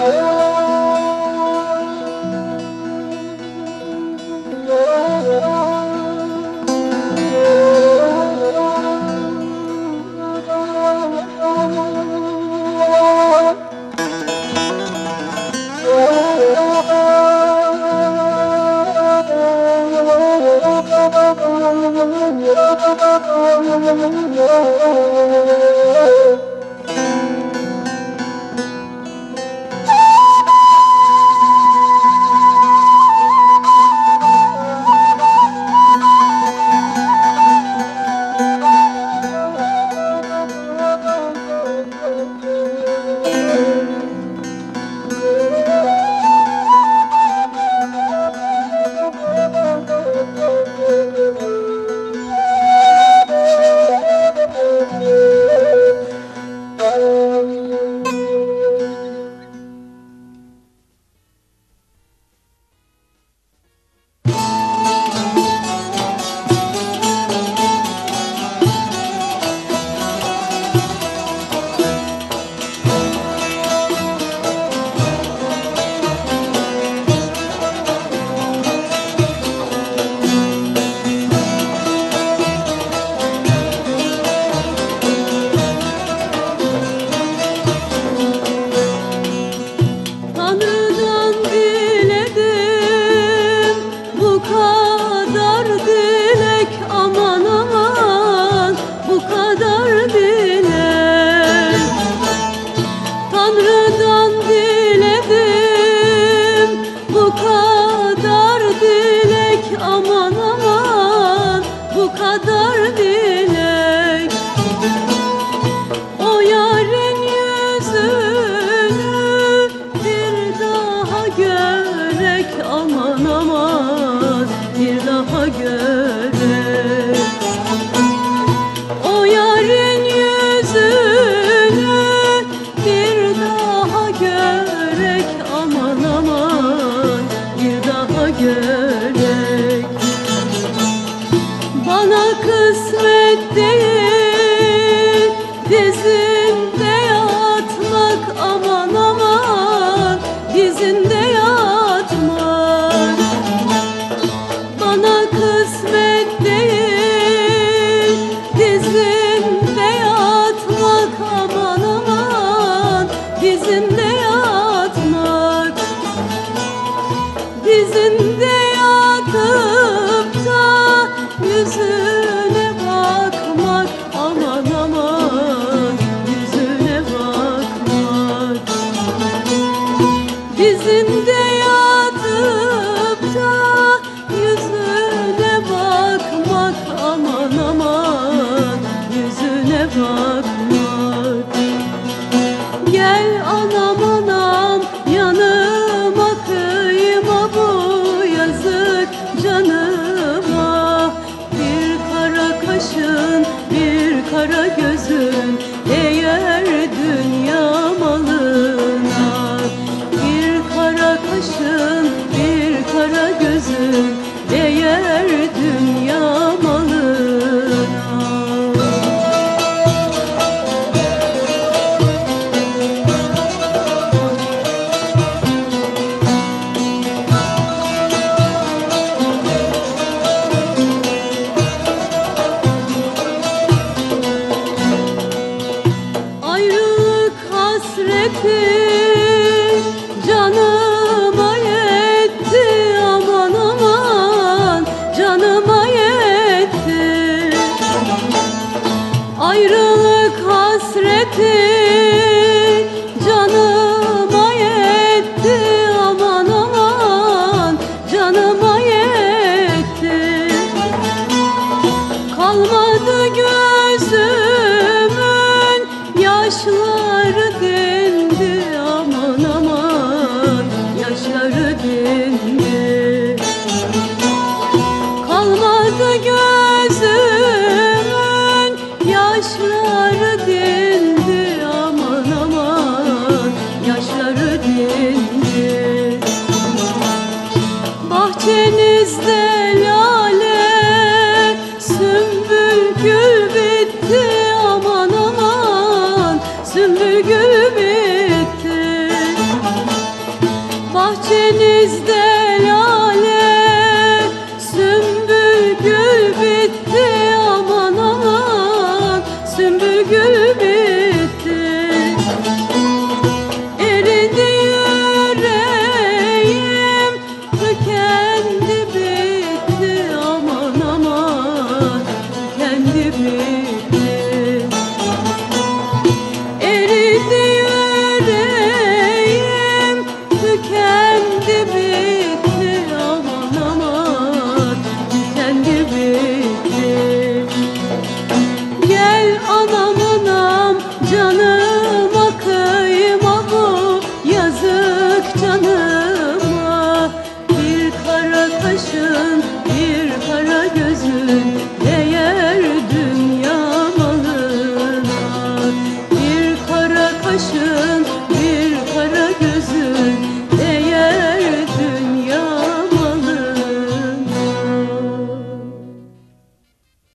Oh, bana kısmet değil dizinde yatmak aman aman dizinde yatmak. Bana kısmet değil dizinde yatmak aman aman dizinde yatmak. Dizinde yatıp da yüzüne Dizinde yatıp da yüzüne bakmak aman aman yüzüne bakmak. Gel anam anam yanıma kıyma bu yazık canıma. Bir kara kaşın bir kara gözün gözün değer dünya malına. Ayrılık hasreti Ayrılık hasreti Bahçenizde lale sümbül gül aman aman sümbül gül Bahçenizde